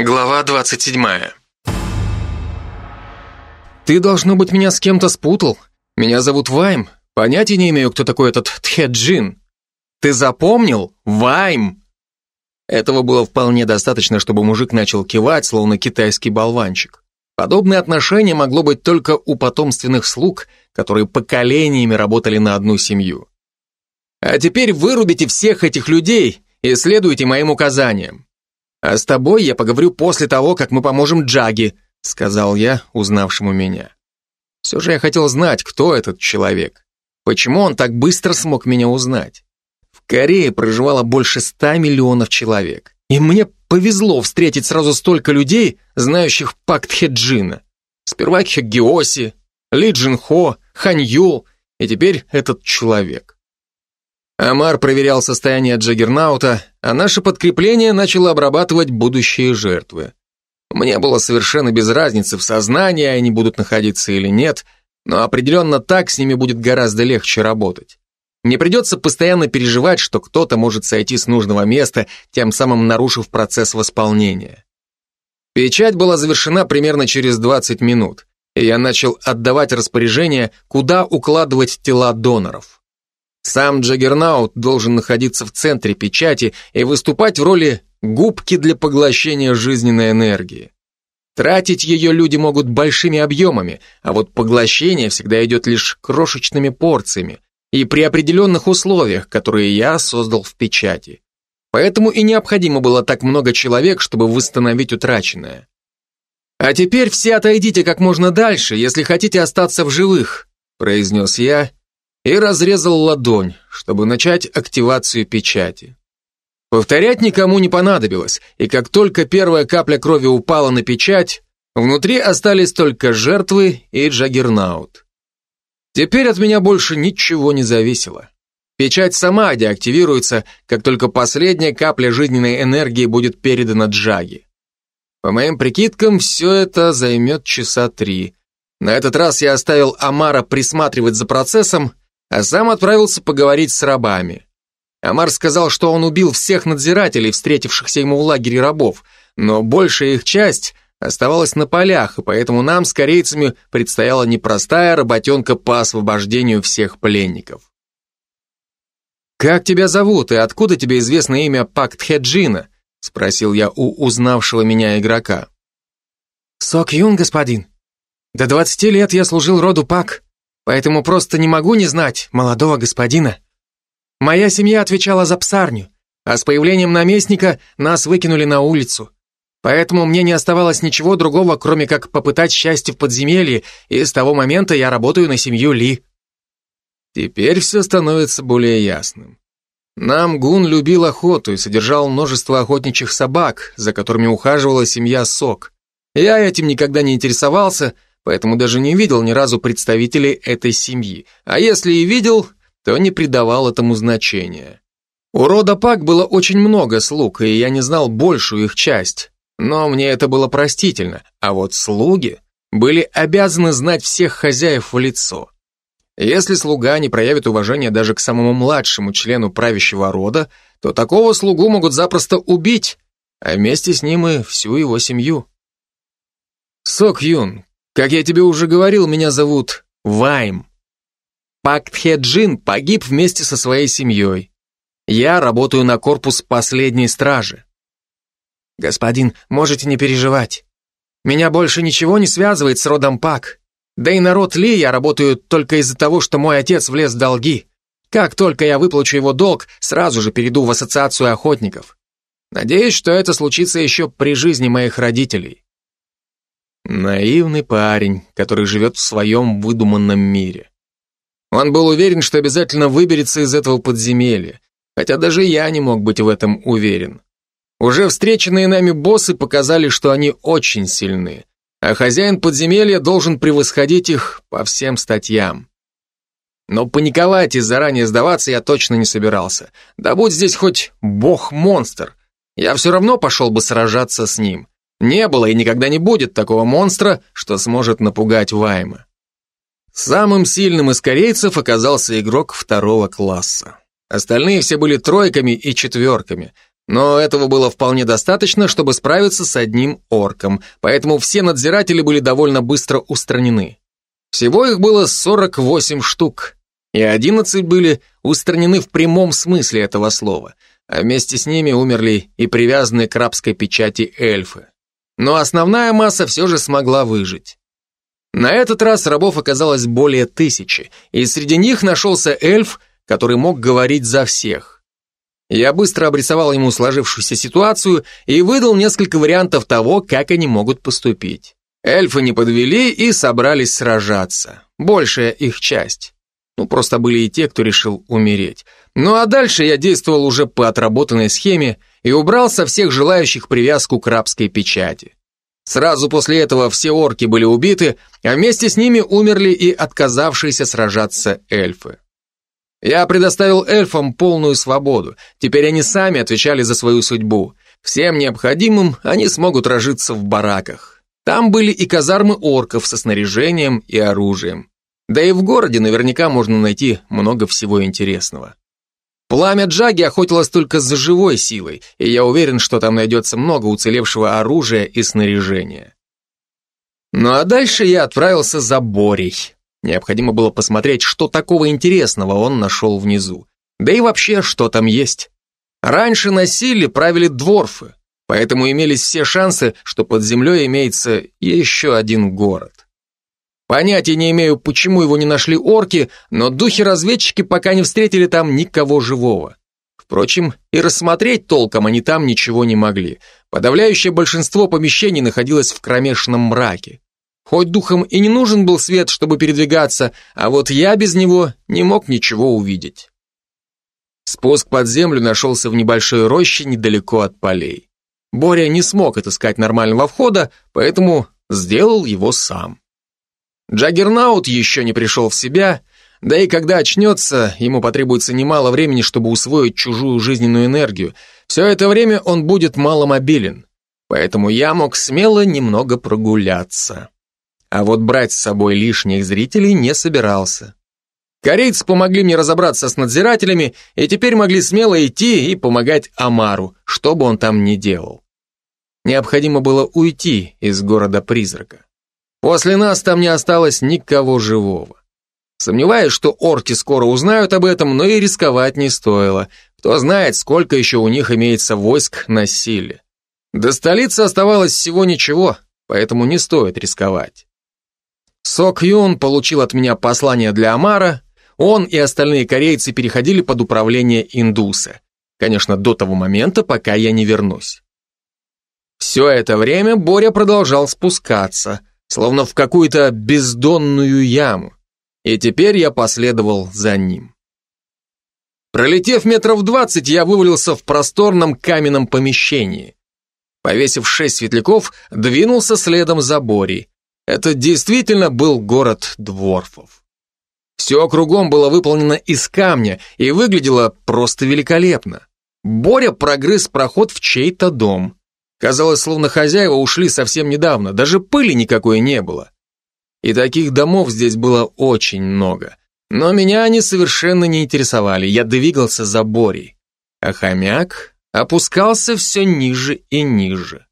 Глава 27. Ты, должно быть, меня с кем-то спутал. Меня зовут Вайм. Понятия не имею, кто такой этот Тхеджин. Ты запомнил? Вайм. Этого было вполне достаточно, чтобы мужик начал кивать, словно китайский болванчик. Подобное отношение могло быть только у потомственных слуг, которые поколениями работали на одну семью. А теперь вырубите всех этих людей и следуйте моим указаниям. «А с тобой я поговорю после того, как мы поможем Джаги», сказал я, узнавшему меня. Все же я хотел знать, кто этот человек. Почему он так быстро смог меня узнать? В Корее проживало больше ста миллионов человек. И мне повезло встретить сразу столько людей, знающих пакт Хеджина. Сперва Хегиоси, Ли Джин Хо, Хань Юл, и теперь этот человек. Амар проверял состояние Джаггернаута, а наше подкрепление начало обрабатывать будущие жертвы. Мне было совершенно без разницы, в сознании они будут находиться или нет, но определенно так с ними будет гораздо легче работать. Не придется постоянно переживать, что кто-то может сойти с нужного места, тем самым нарушив процесс восполнения. Печать была завершена примерно через 20 минут, и я начал отдавать распоряжение, куда укладывать тела доноров. Сам Джаггернаут должен находиться в центре печати и выступать в роли губки для поглощения жизненной энергии. Тратить ее люди могут большими объемами, а вот поглощение всегда идет лишь крошечными порциями и при определенных условиях, которые я создал в печати. Поэтому и необходимо было так много человек, чтобы восстановить утраченное. «А теперь все отойдите как можно дальше, если хотите остаться в живых», произнес я и разрезал ладонь, чтобы начать активацию печати. Повторять никому не понадобилось, и как только первая капля крови упала на печать, внутри остались только жертвы и Джаггернаут. Теперь от меня больше ничего не зависело. Печать сама деактивируется, как только последняя капля жизненной энергии будет передана Джаги. По моим прикидкам, все это займет часа три. На этот раз я оставил Амара присматривать за процессом, а сам отправился поговорить с рабами. Амар сказал, что он убил всех надзирателей, встретившихся ему в лагере рабов, но большая их часть оставалась на полях, и поэтому нам с корейцами предстояла непростая работенка по освобождению всех пленников. «Как тебя зовут и откуда тебе известно имя Пакт Хеджина?» спросил я у узнавшего меня игрока. «Сок Юн, господин. До двадцати лет я служил роду Пак поэтому просто не могу не знать молодого господина. Моя семья отвечала за псарню, а с появлением наместника нас выкинули на улицу. Поэтому мне не оставалось ничего другого, кроме как попытать счастье в подземелье, и с того момента я работаю на семью Ли. Теперь все становится более ясным. Нам Гун любил охоту и содержал множество охотничьих собак, за которыми ухаживала семья Сок. Я этим никогда не интересовался, поэтому даже не видел ни разу представителей этой семьи, а если и видел, то не придавал этому значения. У рода Пак было очень много слуг, и я не знал большую их часть, но мне это было простительно, а вот слуги были обязаны знать всех хозяев в лицо. Если слуга не проявит уважения даже к самому младшему члену правящего рода, то такого слугу могут запросто убить, а вместе с ним и всю его семью. Сок Юн, как я тебе уже говорил, меня зовут Вайм. Пак Тхеджин погиб вместе со своей семьей. Я работаю на корпус последней стражи. Господин, можете не переживать. Меня больше ничего не связывает с родом Пак. Да и народ Ли я работаю только из-за того, что мой отец влез в долги. Как только я выплачу его долг, сразу же перейду в ассоциацию охотников. Надеюсь, что это случится еще при жизни моих родителей. Наивный парень, который живет в своем выдуманном мире. Он был уверен, что обязательно выберется из этого подземелья, хотя даже я не мог быть в этом уверен. Уже встреченные нами боссы показали, что они очень сильны, а хозяин подземелья должен превосходить их по всем статьям. Но паниковать и заранее сдаваться я точно не собирался. Да будь здесь хоть бог-монстр, я все равно пошел бы сражаться с ним. Не было и никогда не будет такого монстра, что сможет напугать Вайма. Самым сильным из корейцев оказался игрок второго класса. Остальные все были тройками и четверками, Но этого было вполне достаточно, чтобы справиться с одним орком, поэтому все надзиратели были довольно быстро устранены. Всего их было 48 штук, и 11 были устранены в прямом смысле этого слова, а вместе с ними умерли и привязанные к рабской печати эльфы. Но основная масса все же смогла выжить. На этот раз рабов оказалось более тысячи, и среди них нашелся эльф, который мог говорить за всех. Я быстро обрисовал ему сложившуюся ситуацию и выдал несколько вариантов того, как они могут поступить. Эльфы не подвели и собрались сражаться. Большая их часть. Ну, просто были и те, кто решил умереть. Ну а дальше я действовал уже по отработанной схеме и убрал со всех желающих привязку к рабской печати. Сразу после этого все орки были убиты, а вместе с ними умерли и отказавшиеся сражаться эльфы. Я предоставил эльфам полную свободу, теперь они сами отвечали за свою судьбу. Всем необходимым они смогут рожиться в бараках. Там были и казармы орков со снаряжением и оружием. Да и в городе наверняка можно найти много всего интересного. Пламя Джаги охотилось только за живой силой, и я уверен, что там найдется много уцелевшего оружия и снаряжения. Ну а дальше я отправился за Борей. Необходимо было посмотреть, что такого интересного он нашел внизу. Да и вообще, что там есть. Раньше на Силе правили дворфы, поэтому имелись все шансы, что под землей имеется еще один город. Понятия не имею, почему его не нашли орки, но духи-разведчики пока не встретили там никого живого. Впрочем, и рассмотреть толком они там ничего не могли. Подавляющее большинство помещений находилось в кромешном мраке. Хоть духом и не нужен был свет, чтобы передвигаться, а вот я без него не мог ничего увидеть. Спуск под землю нашелся в небольшой роще недалеко от полей. Боря не смог отыскать нормального входа, поэтому сделал его сам. Джаггернаут еще не пришел в себя, да и когда очнется, ему потребуется немало времени, чтобы усвоить чужую жизненную энергию. Все это время он будет маломобилен, поэтому я мог смело немного прогуляться. А вот брать с собой лишних зрителей не собирался. Корейцы помогли мне разобраться с надзирателями и теперь могли смело идти и помогать Амару, что бы он там ни делал. Необходимо было уйти из города-призрака. После нас там не осталось никого живого. Сомневаюсь, что орки скоро узнают об этом, но и рисковать не стоило. Кто знает, сколько еще у них имеется войск на силе. До столицы оставалось всего ничего, поэтому не стоит рисковать. Сок Юн получил от меня послание для Амара, он и остальные корейцы переходили под управление индуса. Конечно, до того момента, пока я не вернусь. Все это время Боря продолжал спускаться, словно в какую-то бездонную яму, и теперь я последовал за ним. Пролетев метров двадцать, я вывалился в просторном каменном помещении. Повесив шесть светляков, двинулся следом за Борей. Это действительно был город дворфов. Все кругом было выполнено из камня и выглядело просто великолепно. Боря прогрыз проход в чей-то дом. Казалось, словно хозяева ушли совсем недавно, даже пыли никакой не было. И таких домов здесь было очень много. Но меня они совершенно не интересовали, я двигался за Борей. А хомяк опускался все ниже и ниже.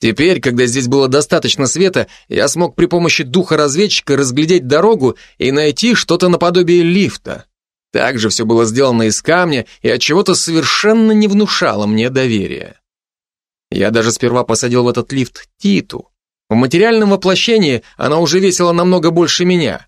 Теперь, когда здесь было достаточно света, я смог при помощи духа разведчика разглядеть дорогу и найти что-то наподобие лифта. Также все было сделано из камня и от чего-то совершенно не внушало мне доверия. Я даже сперва посадил в этот лифт Титу. В материальном воплощении она уже весила намного больше меня.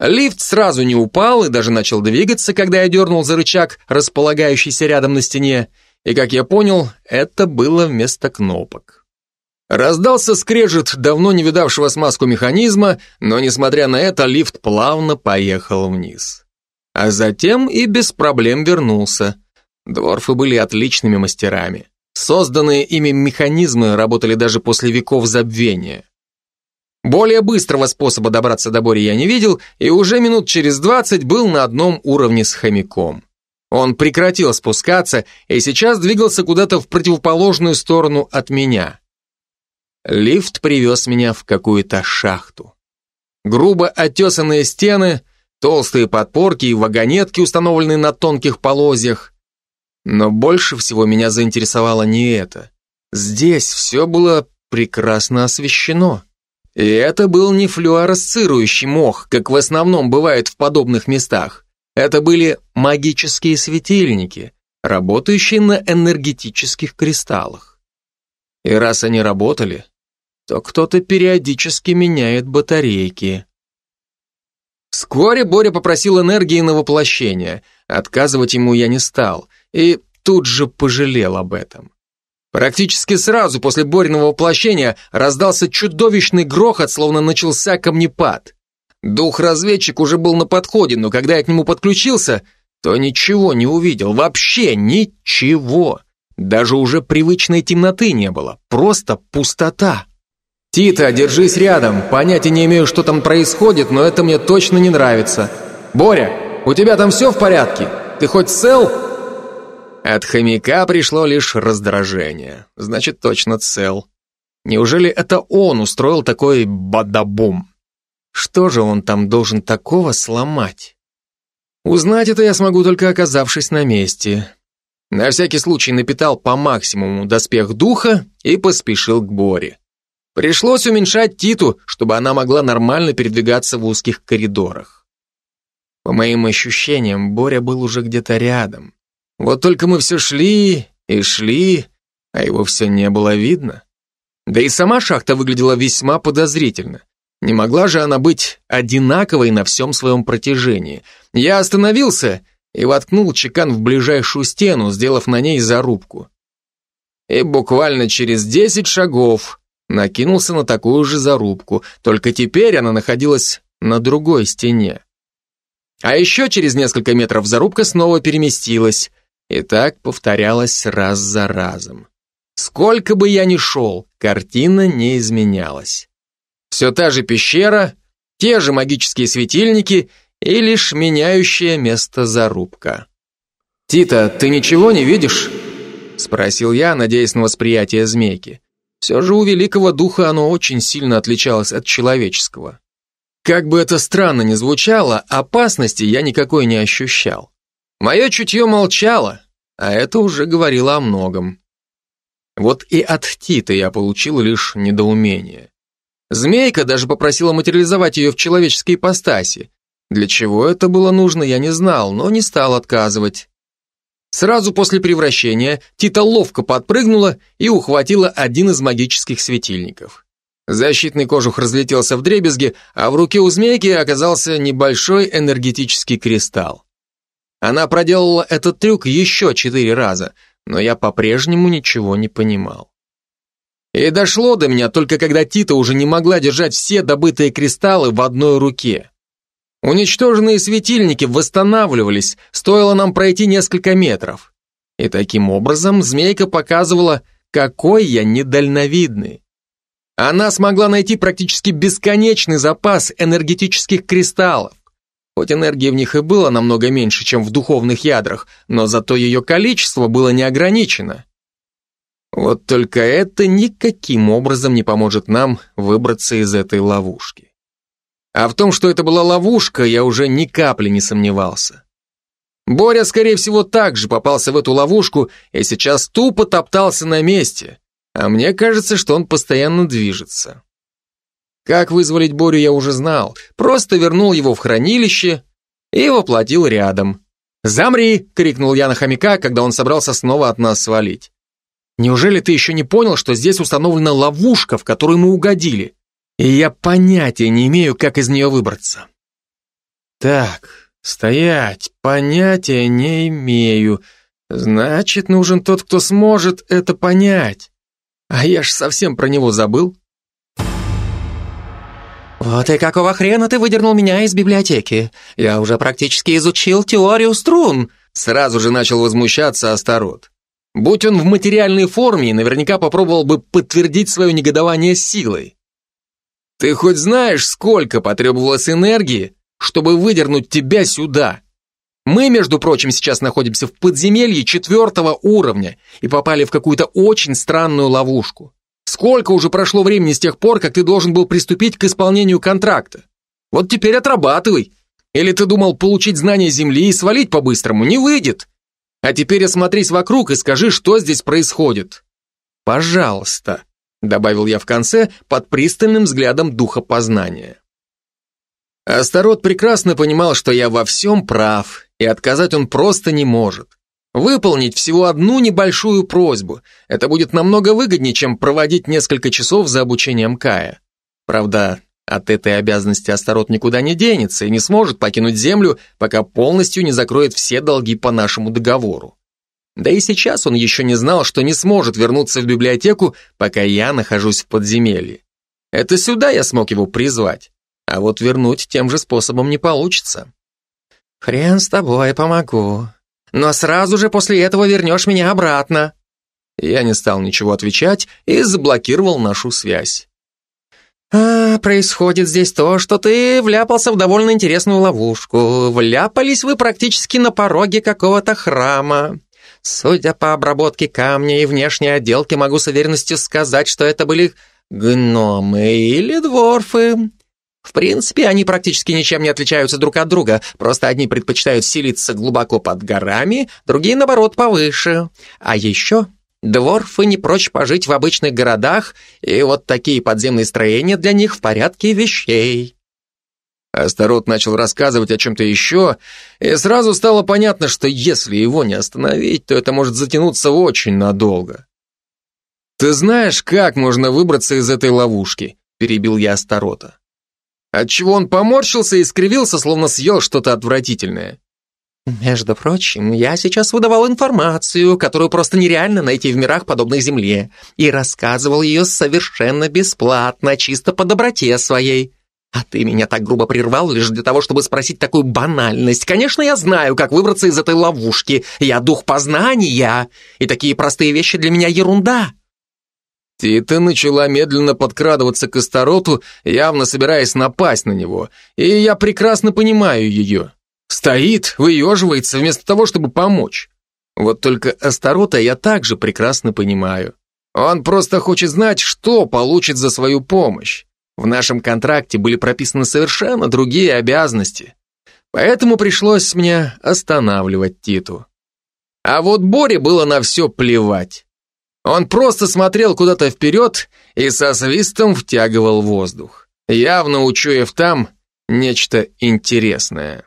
Лифт сразу не упал и даже начал двигаться, когда я дернул за рычаг, располагающийся рядом на стене, и, как я понял, это было вместо кнопок. Раздался скрежет давно не видавшего смазку механизма, но, несмотря на это, лифт плавно поехал вниз. А затем и без проблем вернулся. Дворфы были отличными мастерами. Созданные ими механизмы работали даже после веков забвения. Более быстрого способа добраться до Бори я не видел, и уже минут через двадцать был на одном уровне с хомяком. Он прекратил спускаться и сейчас двигался куда-то в противоположную сторону от меня. Лифт привез меня в какую-то шахту. Грубо оттесанные стены, толстые подпорки и вагонетки, установленные на тонких полозьях. Но больше всего меня заинтересовало не это. Здесь все было прекрасно освещено. И это был не флюоресцирующий мох, как в основном бывает в подобных местах. Это были магические светильники, работающие на энергетических кристаллах. И раз они работали, то кто-то периодически меняет батарейки. Вскоре Боря попросил энергии на воплощение. Отказывать ему я не стал. И тут же пожалел об этом. Практически сразу после Бориного воплощения раздался чудовищный грохот, словно начался камнепад. Дух-разведчик уже был на подходе, но когда я к нему подключился, то ничего не увидел, вообще ничего. Даже уже привычной темноты не было, просто пустота. «Тита, держись рядом, понятия не имею, что там происходит, но это мне точно не нравится. Боря, у тебя там все в порядке? Ты хоть цел?» От хомяка пришло лишь раздражение. Значит, точно цел. Неужели это он устроил такой бадабум? Что же он там должен такого сломать? Узнать это я смогу только оказавшись на месте. На всякий случай напитал по максимуму доспех духа и поспешил к Боре. Пришлось уменьшать Титу, чтобы она могла нормально передвигаться в узких коридорах. По моим ощущениям, Боря был уже где-то рядом. Вот только мы все шли и шли, а его все не было видно. Да и сама шахта выглядела весьма подозрительно. Не могла же она быть одинаковой на всем своем протяжении. Я остановился и воткнул чекан в ближайшую стену, сделав на ней зарубку. И буквально через десять шагов накинулся на такую же зарубку, только теперь она находилась на другой стене. А еще через несколько метров зарубка снова переместилась, и так повторялось раз за разом. Сколько бы я ни шел, картина не изменялась. Все та же пещера, те же магические светильники и лишь меняющее место зарубка. «Тита, ты ничего не видишь?» Спросил я, надеясь на восприятие змейки. Все же у великого духа оно очень сильно отличалось от человеческого. Как бы это странно ни звучало, опасности я никакой не ощущал. Мое чутье молчало, а это уже говорило о многом. Вот и от Тита я получил лишь недоумение. Змейка даже попросила материализовать ее в человеческой ипостаси. Для чего это было нужно, я не знал, но не стал отказывать. Сразу после превращения Тита ловко подпрыгнула и ухватила один из магических светильников. Защитный кожух разлетелся в дребезги, а в руке у змейки оказался небольшой энергетический кристалл. Она проделала этот трюк еще четыре раза, но я по-прежнему ничего не понимал. И дошло до меня только когда Тита уже не могла держать все добытые кристаллы в одной руке. Уничтоженные светильники восстанавливались, стоило нам пройти несколько метров. И таким образом змейка показывала, какой я недальновидный. Она смогла найти практически бесконечный запас энергетических кристаллов. Хоть энергии в них и было намного меньше, чем в духовных ядрах, но зато ее количество было неограничено. Вот только это никаким образом не поможет нам выбраться из этой ловушки. А в том, что это была ловушка, я уже ни капли не сомневался. Боря, скорее всего, также попался в эту ловушку и сейчас тупо топтался на месте, а мне кажется, что он постоянно движется. Как вызволить Борю я уже знал. Просто вернул его в хранилище и воплотил рядом. «Замри!» — крикнул я на хомяка, когда он собрался снова от нас свалить. «Неужели ты еще не понял, что здесь установлена ловушка, в которую мы угодили? И я понятия не имею, как из нее выбраться». «Так, стоять, понятия не имею. Значит, нужен тот, кто сможет это понять. А я ж совсем про него забыл». «Вот и какого хрена ты выдернул меня из библиотеки? Я уже практически изучил теорию струн!» Сразу же начал возмущаться Астарот. Будь он в материальной форме, наверняка попробовал бы подтвердить свое негодование силой. «Ты хоть знаешь, сколько потребовалось энергии, чтобы выдернуть тебя сюда?» Мы, между прочим, сейчас находимся в подземелье четвертого уровня и попали в какую-то очень странную ловушку. Сколько уже прошло времени с тех пор, как ты должен был приступить к исполнению контракта? Вот теперь отрабатывай. Или ты думал получить знания Земли и свалить по-быстрому? Не выйдет. А теперь осмотрись вокруг и скажи, что здесь происходит. Пожалуйста, добавил я в конце под пристальным взглядом духа познания. Астарот прекрасно понимал, что я во всем прав, и отказать он просто не может. Выполнить всего одну небольшую просьбу. Это будет намного выгоднее, чем проводить несколько часов за обучением Кая. Правда, от этой обязанности Астарот никуда не денется и не сможет покинуть Землю, пока полностью не закроет все долги по нашему договору. Да и сейчас он еще не знал, что не сможет вернуться в библиотеку, пока я нахожусь в подземелье. Это сюда я смог его призвать, а вот вернуть тем же способом не получится. «Хрен с тобой, помогу. Но сразу же после этого вернешь меня обратно». Я не стал ничего отвечать и заблокировал нашу связь. «А, происходит здесь то, что ты вляпался в довольно интересную ловушку. Вляпались вы практически на пороге какого-то храма. Судя по обработке камня и внешней отделке, могу с уверенностью сказать, что это были гномы или дворфы. В принципе, они практически ничем не отличаются друг от друга, просто одни предпочитают селиться глубоко под горами, другие, наоборот, повыше. А еще Дворфы не прочь пожить в обычных городах, и вот такие подземные строения для них в порядке вещей. Астарот начал рассказывать о чем-то еще, и сразу стало понятно, что если его не остановить, то это может затянуться очень надолго. «Ты знаешь, как можно выбраться из этой ловушки?» – перебил я Астарота. Отчего он поморщился и скривился, словно съел что-то отвратительное. Между прочим, я сейчас выдавал информацию, которую просто нереально найти в мирах, подобных Земле, и рассказывал ее совершенно бесплатно, чисто по доброте своей. А ты меня так грубо прервал лишь для того, чтобы спросить такую банальность. Конечно, я знаю, как выбраться из этой ловушки. Я дух познания, и такие простые вещи для меня ерунда. Тита начала медленно подкрадываться к Астароту, явно собираясь напасть на него, и я прекрасно понимаю ее. Стоит, выеживается, вместо того, чтобы помочь. Вот только Астарота я также прекрасно понимаю. Он просто хочет знать, что получит за свою помощь. В нашем контракте были прописаны совершенно другие обязанности. Поэтому пришлось мне останавливать Титу. А вот Боре было на все плевать. Он просто смотрел куда-то вперед и со свистом втягивал воздух, явно учуяв там нечто интересное.